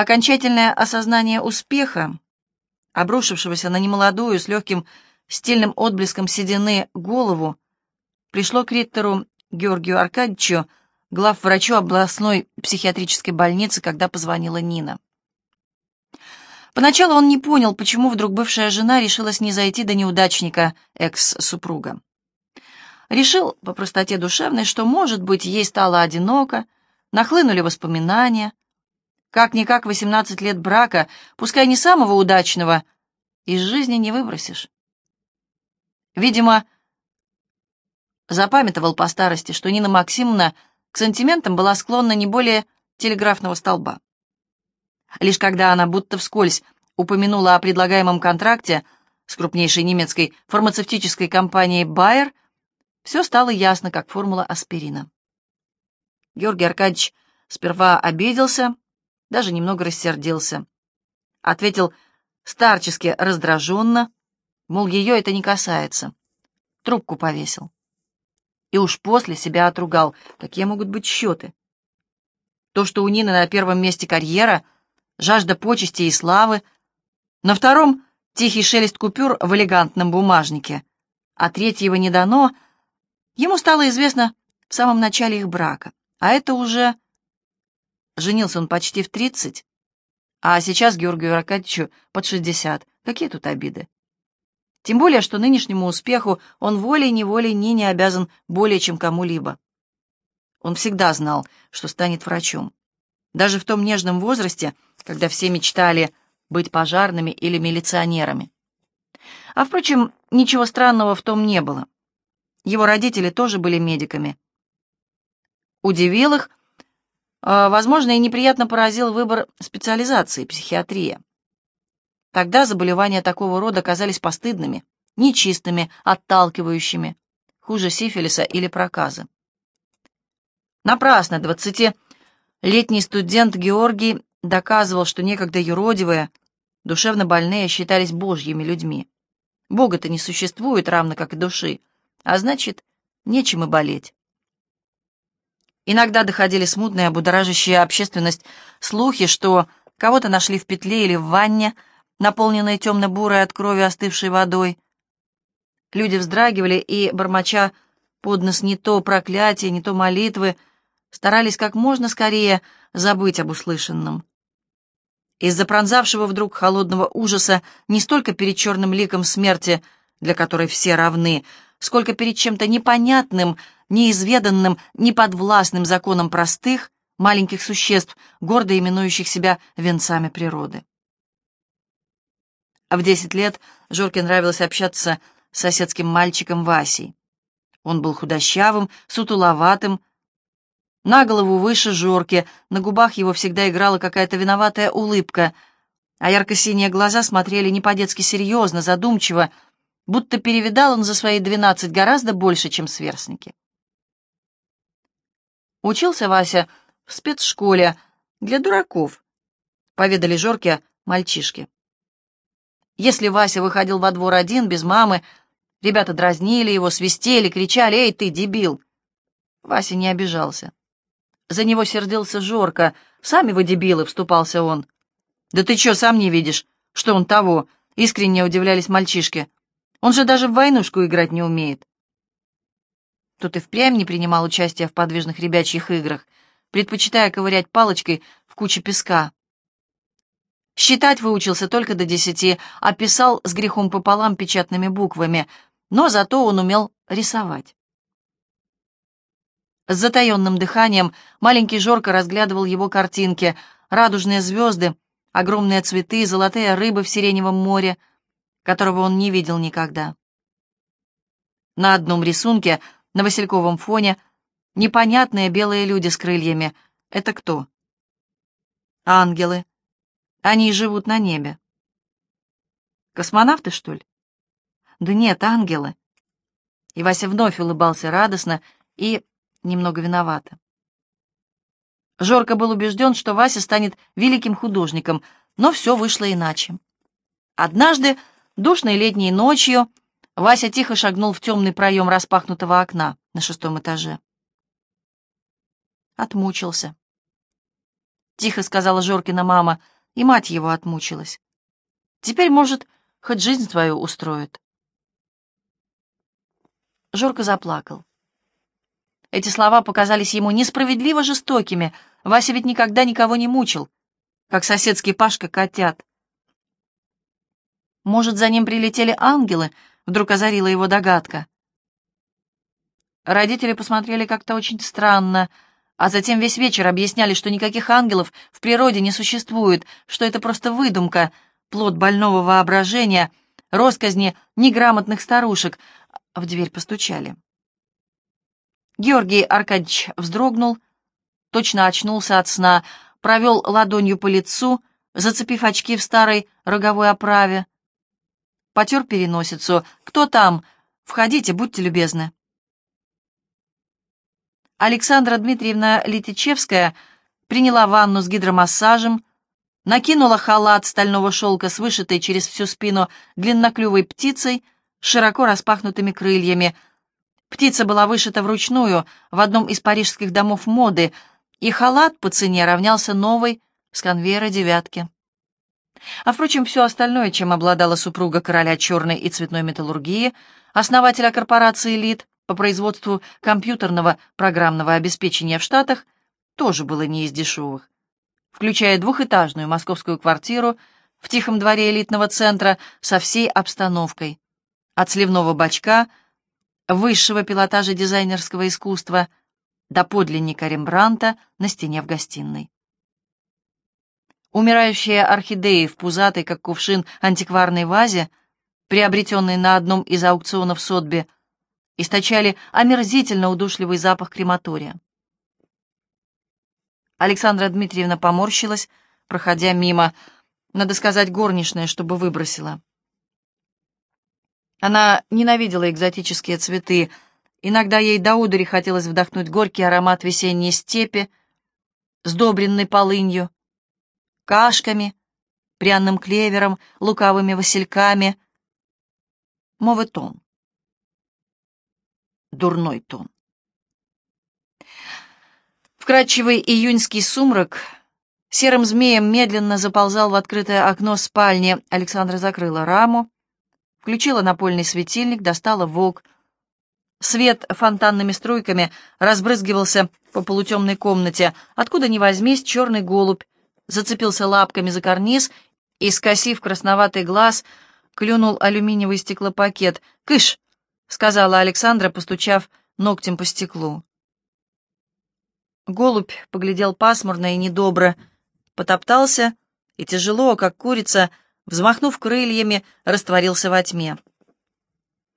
Окончательное осознание успеха, обрушившегося на немолодую, с легким стильным отблеском седины голову, пришло к ректору Георгию Аркадьевичу, главврачу областной психиатрической больницы, когда позвонила Нина. Поначалу он не понял, почему вдруг бывшая жена решилась не зайти до неудачника экс-супруга. Решил по простоте душевной, что, может быть, ей стало одиноко, нахлынули воспоминания. Как-никак 18 лет брака, пускай не самого удачного, из жизни не выбросишь. Видимо, запамятовал по старости, что Нина Максимовна к сантиментам была склонна не более телеграфного столба. Лишь когда она будто вскользь упомянула о предлагаемом контракте с крупнейшей немецкой фармацевтической компанией Bayer, все стало ясно, как формула аспирина. Георгий Аркадьевич сперва обиделся, даже немного рассердился. Ответил старчески раздраженно, мол, ее это не касается. Трубку повесил. И уж после себя отругал, какие могут быть счеты. То, что у Нины на первом месте карьера, жажда почести и славы, на втором — тихий шелест купюр в элегантном бумажнике, а третьего не дано, ему стало известно в самом начале их брака, а это уже... Женился он почти в тридцать, а сейчас Георгию Аркадьевичу под шестьдесят. Какие тут обиды? Тем более, что нынешнему успеху он волей-неволей не обязан более чем кому-либо. Он всегда знал, что станет врачом. Даже в том нежном возрасте, когда все мечтали быть пожарными или милиционерами. А, впрочем, ничего странного в том не было. Его родители тоже были медиками. Удивил их, возможно, и неприятно поразил выбор специализации – психиатрия. Тогда заболевания такого рода казались постыдными, нечистыми, отталкивающими, хуже сифилиса или проказа. Напрасно двадцатилетний студент Георгий доказывал, что некогда юродивые, душевно больные считались божьими людьми. Бога-то не существует, равно как и души, а значит, нечем и болеть. Иногда доходили смутные, будоражащие общественность слухи, что кого-то нашли в петле или в ванне, наполненной темно-бурой от крови остывшей водой. Люди вздрагивали и, бормоча под нос не то проклятие, не то молитвы, старались как можно скорее забыть об услышанном. Из-за пронзавшего вдруг холодного ужаса не столько перед черным ликом смерти, для которой все равны, сколько перед чем-то непонятным, неизведанным, неподвластным законом простых, маленьких существ, гордо именующих себя венцами природы. А в десять лет Жорке нравилось общаться с соседским мальчиком Васей. Он был худощавым, сутуловатым, на голову выше Жорки, на губах его всегда играла какая-то виноватая улыбка, а ярко-синие глаза смотрели не по-детски серьезно, задумчиво, будто перевидал он за свои двенадцать гораздо больше, чем сверстники. Учился Вася в спецшколе для дураков, поведали Жорке мальчишки. Если Вася выходил во двор один, без мамы, ребята дразнили его, свистели, кричали «Эй, ты, дебил!». Вася не обижался. За него сердился Жорка. «Сами вы дебилы!» — вступался он. «Да ты чё, сам не видишь, что он того?» — искренне удивлялись мальчишки. «Он же даже в войнушку играть не умеет». Тут и впрямь не принимал участия в подвижных ребячьих играх, предпочитая ковырять палочкой в куче песка. Считать выучился только до десяти, а писал с грехом пополам печатными буквами, но зато он умел рисовать. С затаенным дыханием маленький Жорко разглядывал его картинки, радужные звезды, огромные цветы, золотые рыбы в сиреневом море, которого он не видел никогда. На одном рисунке, на васильковом фоне, непонятные белые люди с крыльями. Это кто? Ангелы. Они живут на небе. Космонавты, что ли? Да нет, ангелы. И Вася вновь улыбался радостно и немного виновато. Жорко был убежден, что Вася станет великим художником, но все вышло иначе. Однажды, душной летней ночью, Вася тихо шагнул в темный проем распахнутого окна на шестом этаже. Отмучился. тихо сказала Жоркина мама, и мать его отмучилась. Теперь, может, хоть жизнь свою устроит. Жорка заплакал. Эти слова показались ему несправедливо жестокими. Вася ведь никогда никого не мучил, как соседский Пашка котят. Может, за ним прилетели ангелы? Вдруг озарила его догадка. Родители посмотрели как-то очень странно, а затем весь вечер объясняли, что никаких ангелов в природе не существует, что это просто выдумка, плод больного воображения, росказни неграмотных старушек. В дверь постучали. Георгий Аркадьевич вздрогнул, точно очнулся от сна, провел ладонью по лицу, зацепив очки в старой роговой оправе. Потер переносицу. «Кто там? Входите, будьте любезны». Александра Дмитриевна Летичевская приняла ванну с гидромассажем, накинула халат стального шелка с вышитой через всю спину длинноклювой птицей с широко распахнутыми крыльями. Птица была вышита вручную в одном из парижских домов моды, и халат по цене равнялся новой с конвейера девятки. А, впрочем, все остальное, чем обладала супруга короля черной и цветной металлургии, основателя корпорации «Элит», по производству компьютерного программного обеспечения в Штатах тоже было не из дешевых, включая двухэтажную московскую квартиру в тихом дворе элитного центра со всей обстановкой, от сливного бачка, высшего пилотажа дизайнерского искусства до подлинника Рембранта на стене в гостиной. Умирающие орхидеи в пузатой, как кувшин, антикварной вазе, приобретенной на одном из аукционов Сотби, источали омерзительно удушливый запах крематория. Александра Дмитриевна поморщилась, проходя мимо. Надо сказать, горничная, чтобы выбросила. Она ненавидела экзотические цветы. Иногда ей до удури хотелось вдохнуть горький аромат весенней степи, сдобренной полынью, кашками, пряным клевером, лукавыми васильками. Моветон дурной тон. Вкрадчивый июньский сумрак серым змеем медленно заползал в открытое окно спальни. Александра закрыла раму, включила напольный светильник, достала вок. Свет фонтанными струйками разбрызгивался по полутемной комнате. Откуда ни возьмись, черный голубь зацепился лапками за карниз и, скосив красноватый глаз, клюнул алюминиевый стеклопакет. «Кыш!» — сказала Александра, постучав ногтем по стеклу. Голубь поглядел пасмурно и недобро, потоптался и тяжело, как курица, взмахнув крыльями, растворился во тьме.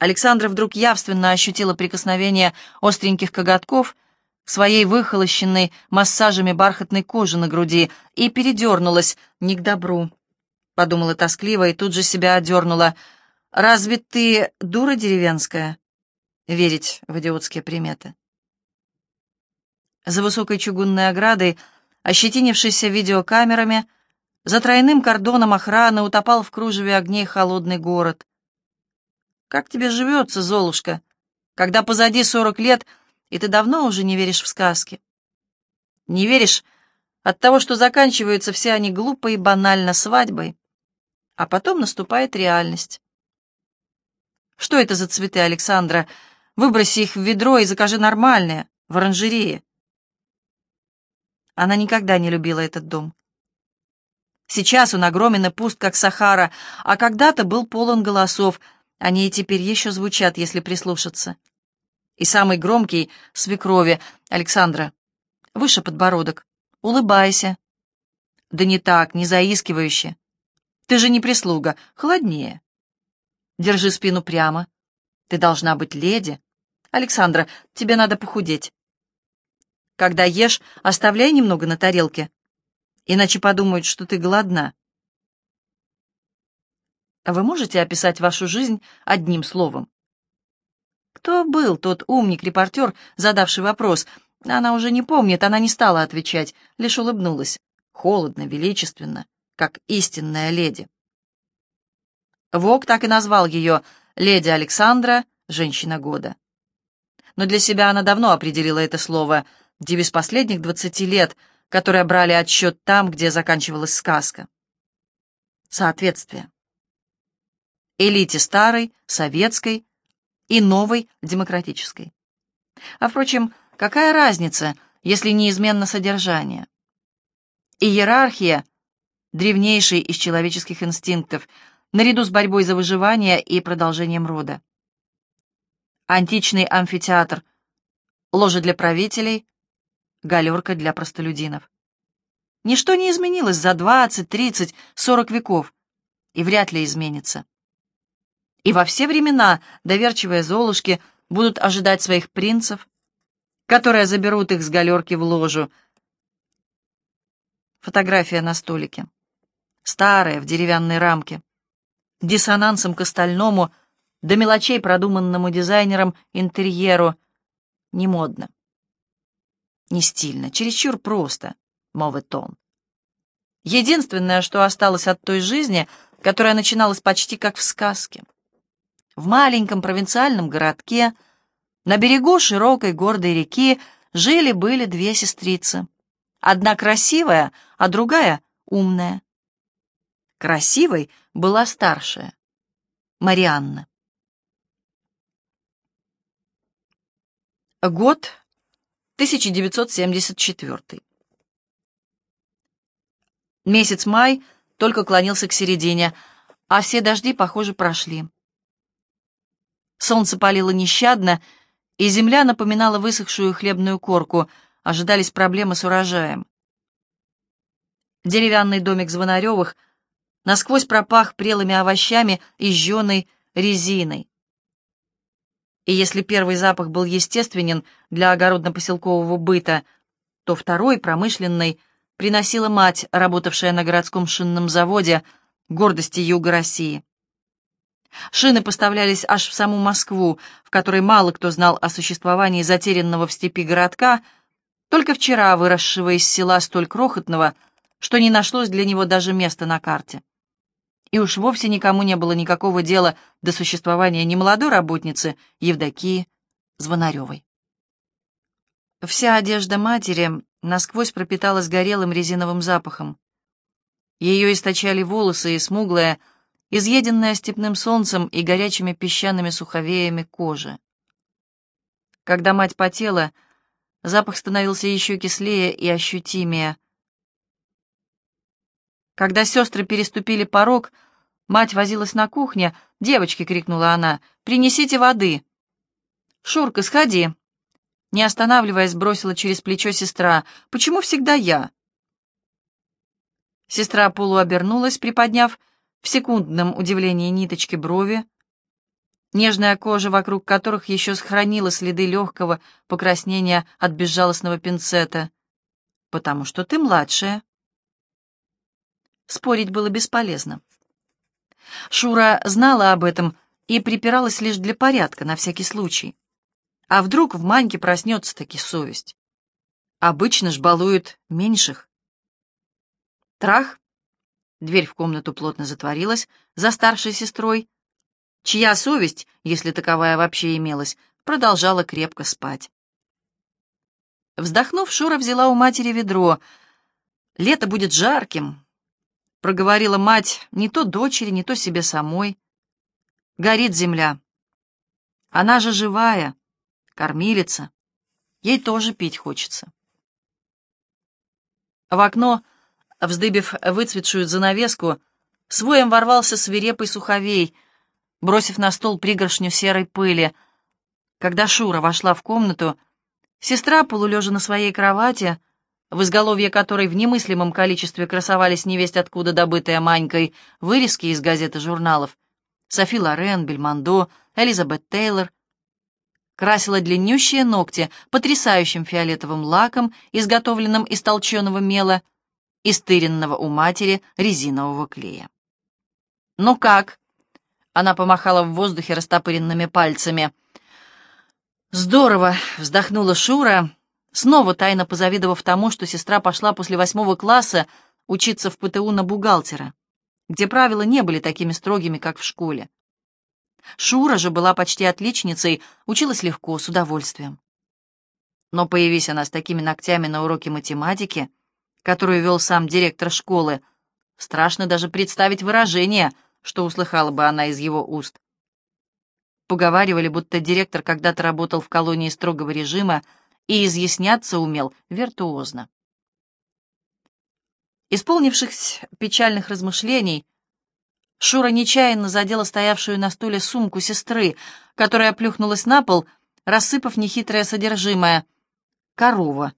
Александра вдруг явственно ощутила прикосновение остреньких коготков к своей выхолощенной массажами бархатной кожи на груди и передернулась не к добру. Подумала тоскливо и тут же себя одернула — Разве ты дура деревенская? Верить в идиотские приметы. За высокой чугунной оградой, ощетинившейся видеокамерами, за тройным кордоном охраны утопал в кружеве огней холодный город. Как тебе живется, Золушка, когда позади сорок лет, и ты давно уже не веришь в сказки? Не веришь от того, что заканчиваются все они глупо и банально свадьбой, а потом наступает реальность. Что это за цветы, Александра? Выброси их в ведро и закажи нормальные, в оранжерее. Она никогда не любила этот дом. Сейчас он огромен и пуст, как Сахара, а когда-то был полон голосов. Они и теперь еще звучат, если прислушаться. И самый громкий — свекрови. Александра, выше подбородок. Улыбайся. Да не так, не заискивающе. Ты же не прислуга. Холоднее. Держи спину прямо. Ты должна быть леди. Александра, тебе надо похудеть. Когда ешь, оставляй немного на тарелке, иначе подумают, что ты голодна. А вы можете описать вашу жизнь одним словом? Кто был тот умник-репортер, задавший вопрос? Она уже не помнит, она не стала отвечать, лишь улыбнулась. Холодно, величественно, как истинная леди. Вок так и назвал ее «Леди Александра, женщина года». Но для себя она давно определила это слово. Девиз последних двадцати лет, которые брали отсчет там, где заканчивалась сказка. Соответствие. Элите старой, советской и новой демократической. А впрочем, какая разница, если неизменно содержание? Иерархия — древнейший из человеческих инстинктов, наряду с борьбой за выживание и продолжением рода. Античный амфитеатр — ложа для правителей, галерка для простолюдинов. Ничто не изменилось за 20, 30, 40 веков, и вряд ли изменится. И во все времена доверчивые золушки будут ожидать своих принцев, которые заберут их с галерки в ложу. Фотография на столике. Старая, в деревянной рамке. Диссонансом к остальному, до мелочей продуманному дизайнером интерьеру. Не модно. Не стильно, чересчур просто, моветон. Единственное, что осталось от той жизни, которая начиналась почти как в сказке в маленьком провинциальном городке, на берегу широкой гордой реки, жили-были две сестрицы. Одна красивая, а другая умная. Красивой была старшая, Марианна. Год 1974. Месяц май только клонился к середине, а все дожди, похоже, прошли. Солнце палило нещадно, и земля напоминала высохшую хлебную корку, ожидались проблемы с урожаем. Деревянный домик Звонаревых насквозь пропах прелыми овощами и жженой резиной. И если первый запах был естественен для огородно-поселкового быта, то второй, промышленный, приносила мать, работавшая на городском шинном заводе, гордости Юга России. Шины поставлялись аж в саму Москву, в которой мало кто знал о существовании затерянного в степи городка, только вчера выросшего из села столь крохотного, что не нашлось для него даже места на карте. И уж вовсе никому не было никакого дела до существования немолодой работницы Евдокии Звонаревой. Вся одежда матери насквозь пропиталась горелым резиновым запахом. Ее источали волосы и смуглая, изъеденная степным солнцем и горячими песчаными суховеями кожи. Когда мать потела, запах становился еще кислее и ощутимее. Когда сестры переступили порог, мать возилась на кухне. «Девочки!» — крикнула она. «Принесите воды!» «Шурка, сходи!» Не останавливаясь, бросила через плечо сестра. «Почему всегда я?» Сестра полуобернулась, приподняв в секундном удивлении ниточки брови, нежная кожа, вокруг которых еще сохранила следы легкого покраснения от безжалостного пинцета. «Потому что ты младшая». Спорить было бесполезно. Шура знала об этом и припиралась лишь для порядка, на всякий случай. А вдруг в Маньке проснется таки совесть? Обычно ж балуют меньших. Трах, Дверь в комнату плотно затворилась за старшей сестрой, чья совесть, если таковая вообще имелась, продолжала крепко спать. Вздохнув, Шура взяла у матери ведро. «Лето будет жарким», — проговорила мать не то дочери, не то себе самой. «Горит земля. Она же живая, кормилица. Ей тоже пить хочется». В окно Вздыбив выцветшую занавеску, своем ворвался свирепый суховей, бросив на стол пригоршню серой пыли. Когда Шура вошла в комнату, сестра, полулежа на своей кровати, в изголовье которой в немыслимом количестве красовались невесть откуда добытая Манькой вырезки из газет и журналов, Софи Лорен, Бельмондо, Элизабет Тейлор, красила длиннющие ногти потрясающим фиолетовым лаком, изготовленным из толченого мела, истыренного у матери резинового клея. «Ну как?» — она помахала в воздухе растопыренными пальцами. «Здорово!» — вздохнула Шура, снова тайно позавидовав тому, что сестра пошла после восьмого класса учиться в ПТУ на бухгалтера, где правила не были такими строгими, как в школе. Шура же была почти отличницей, училась легко, с удовольствием. Но появись она с такими ногтями на уроке математики — которую вел сам директор школы. Страшно даже представить выражение, что услыхала бы она из его уст. Поговаривали, будто директор когда-то работал в колонии строгого режима и изъясняться умел виртуозно. Исполнившись печальных размышлений, Шура нечаянно задела стоявшую на стуле сумку сестры, которая плюхнулась на пол, рассыпав нехитрое содержимое. Корова.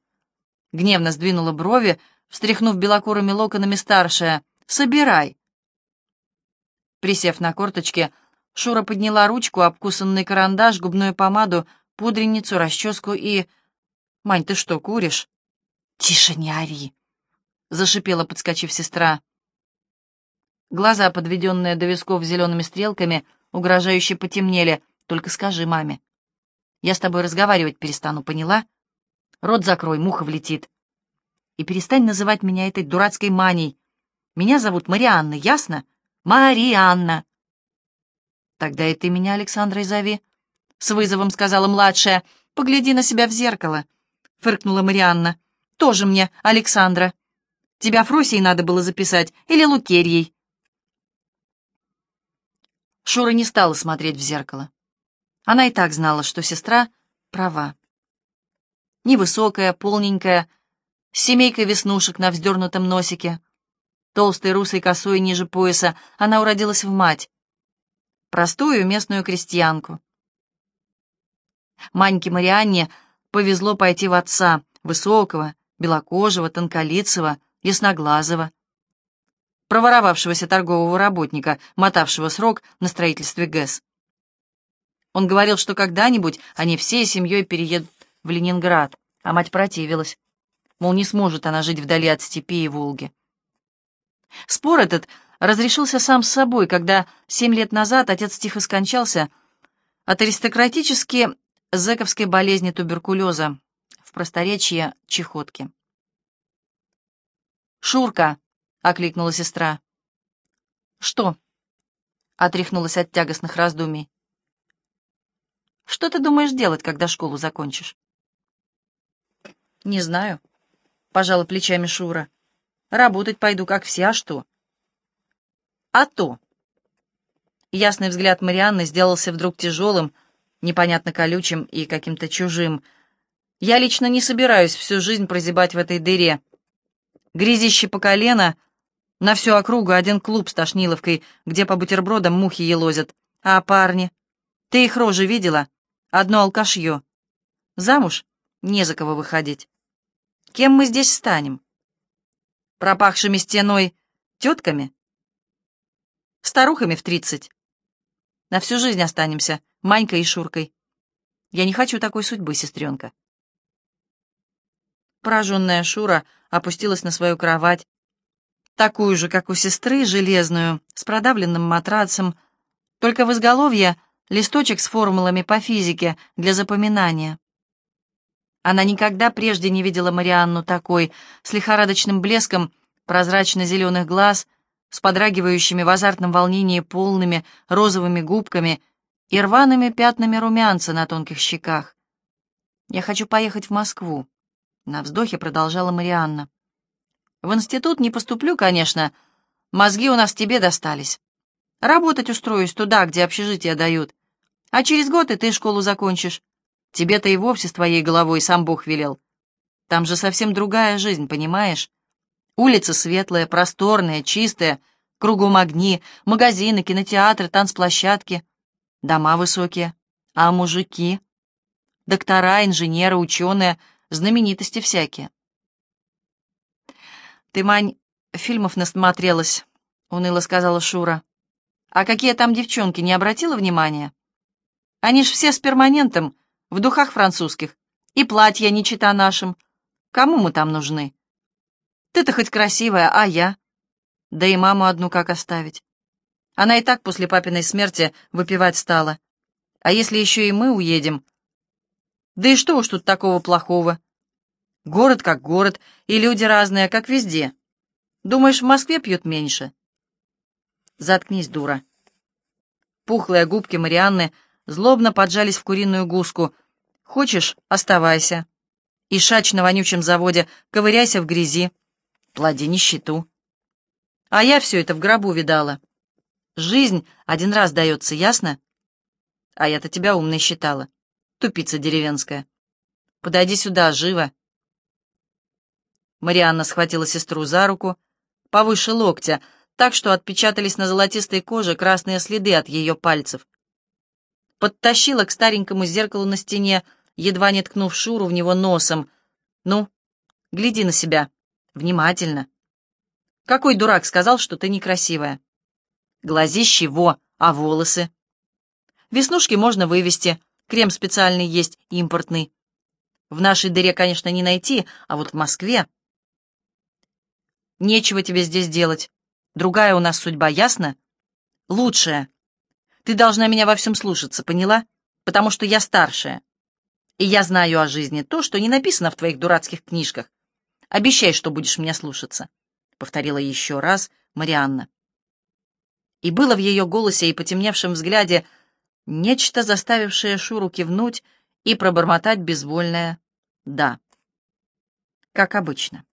Гневно сдвинула брови, встряхнув белокурыми локонами старшая. «Собирай!» Присев на корточки, Шура подняла ручку, обкусанный карандаш, губную помаду, пудреницу, расческу и... «Мань, ты что, куришь?» «Тише, не ори!» — зашипела, подскочив сестра. Глаза, подведенные до висков зелеными стрелками, угрожающе потемнели. «Только скажи маме. Я с тобой разговаривать перестану, поняла? Рот закрой, муха влетит. И перестань называть меня этой дурацкой маней. Меня зовут Марианна, ясно? Марианна!» «Тогда и ты меня Александрой зови», — с вызовом сказала младшая. «Погляди на себя в зеркало», — фыркнула Марианна. «Тоже мне Александра. Тебя Фросией надо было записать или Лукерьей». Шура не стала смотреть в зеркало. Она и так знала, что сестра права. Невысокая, полненькая, с семейкой веснушек на вздернутом носике, толстой русой косой ниже пояса, она уродилась в мать простую местную крестьянку. Маньке Марианне повезло пойти в отца, высокого, белокожего, тонколицего, ясноглазого, проворовавшегося торгового работника, мотавшего срок на строительстве ГЭС. Он говорил, что когда-нибудь они всей семьей переедут в Ленинград, а мать противилась. Мол, не сможет она жить вдали от степи и Волги. Спор этот разрешился сам с собой, когда семь лет назад отец тихо скончался от аристократически зэковской болезни туберкулеза, в просторечии чехотки. «Шурка!» — окликнула сестра. «Что?» — отряхнулась от тягостных раздумий. «Что ты думаешь делать, когда школу закончишь?» «Не знаю», — пожала плечами Шура. «Работать пойду, как все, а что?» А то. Ясный взгляд Марианны сделался вдруг тяжелым, непонятно колючим и каким-то чужим. Я лично не собираюсь всю жизнь прозябать в этой дыре. Грязище по колено, на всю округу один клуб с тошниловкой, где по бутербродам мухи елозят. А парни? Ты их рожи видела? Одно алкашье. Замуж? Не за кого выходить. Кем мы здесь станем? Пропахшими стеной тетками? Старухами в тридцать. На всю жизнь останемся, Манькой и Шуркой. Я не хочу такой судьбы, сестренка. Пораженная Шура опустилась на свою кровать, такую же, как у сестры, железную, с продавленным матрацем, только в изголовье листочек с формулами по физике для запоминания. Она никогда прежде не видела Марианну такой, с лихорадочным блеском прозрачно-зеленых глаз, с подрагивающими в азартном волнении полными розовыми губками и рваными пятнами румянца на тонких щеках. «Я хочу поехать в Москву», — на вздохе продолжала Марианна. «В институт не поступлю, конечно. Мозги у нас тебе достались. Работать устроюсь туда, где общежитие дают. А через год и ты школу закончишь. Тебе-то и вовсе с твоей головой сам Бог велел. Там же совсем другая жизнь, понимаешь? Улицы светлые, просторные, чистые, кругом огни, магазины, кинотеатры, танцплощадки, дома высокие. А мужики? Доктора, инженеры, ученые, знаменитости всякие. «Ты, Мань, фильмов насмотрелась», — уныло сказала Шура. «А какие там девчонки, не обратила внимания? Они ж все с перманентом, в духах французских, и платья не чита нашим. Кому мы там нужны?» Ты-то хоть красивая, а я? Да и маму одну как оставить? Она и так после папиной смерти выпивать стала. А если еще и мы уедем? Да и что уж тут такого плохого? Город как город, и люди разные, как везде. Думаешь, в Москве пьют меньше? Заткнись, дура. Пухлые губки Марианны злобно поджались в куриную гуску. Хочешь — оставайся. И шач на вонючем заводе, ковыряйся в грязи. Плоди нищету. А я все это в гробу видала. Жизнь один раз дается, ясно? А я-то тебя умной считала. Тупица деревенская. Подойди сюда, живо. Марианна схватила сестру за руку, повыше локтя, так что отпечатались на золотистой коже красные следы от ее пальцев. Подтащила к старенькому зеркалу на стене, едва не ткнув Шуру в него носом. «Ну, гляди на себя. Внимательно. Какой дурак сказал, что ты некрасивая? Глазищи во, а волосы? Веснушки можно вывести, крем специальный есть, импортный. В нашей дыре, конечно, не найти, а вот в Москве... Нечего тебе здесь делать. Другая у нас судьба, ясно? Лучшая. Ты должна меня во всем слушаться, поняла? Потому что я старшая. И я знаю о жизни то, что не написано в твоих дурацких книжках. Обещай, что будешь меня слушаться», — повторила еще раз Марианна. И было в ее голосе и потемневшем взгляде нечто, заставившее Шуру кивнуть и пробормотать безвольное «да», как обычно.